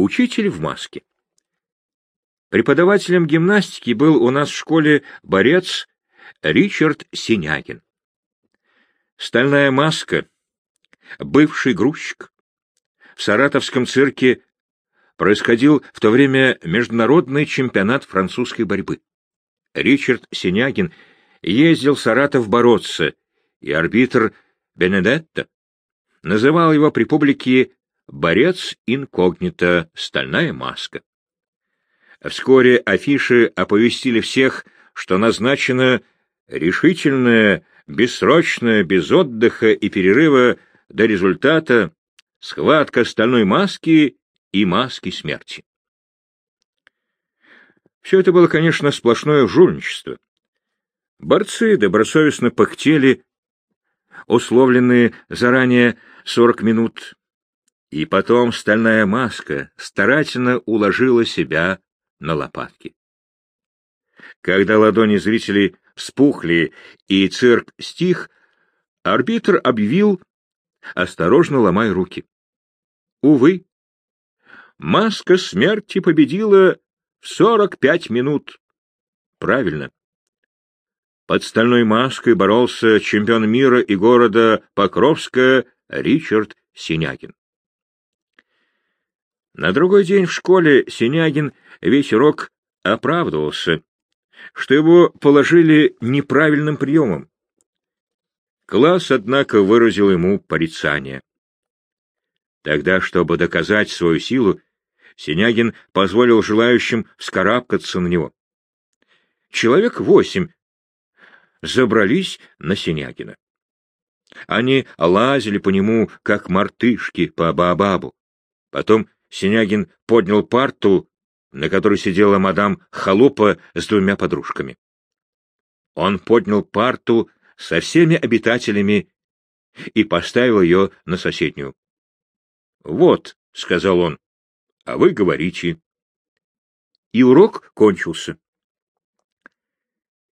Учитель в маске. Преподавателем гимнастики был у нас в школе борец Ричард Синягин. Стальная маска, бывший грузчик. В саратовском цирке происходил в то время международный чемпионат французской борьбы. Ричард Синягин ездил в Саратов бороться, и арбитр Бенедетто называл его при публике «борец инкогнито, стальная маска». Вскоре афиши оповестили всех, что назначена решительная, бессрочная, без отдыха и перерыва до результата схватка стальной маски и маски смерти. Все это было, конечно, сплошное жульничество. Борцы добросовестно пыхтели, условленные заранее сорок минут, и потом стальная маска старательно уложила себя на лопатки. Когда ладони зрителей вспухли и цирк стих, арбитр объявил, осторожно ломая руки. Увы, маска смерти победила в сорок пять минут. Правильно. Под стальной маской боролся чемпион мира и города Покровска Ричард Синягин. На другой день в школе Синягин весь урок оправдывался, что его положили неправильным приемом. Класс, однако, выразил ему порицание. Тогда, чтобы доказать свою силу, Синягин позволил желающим вскарабкаться на него. Человек восемь забрались на Синягина. Они лазили по нему, как мартышки по Баобабу. Потом Синягин поднял парту, на которой сидела мадам Халупа с двумя подружками. Он поднял парту со всеми обитателями и поставил ее на соседнюю. — Вот, — сказал он, — а вы говорите. И урок кончился.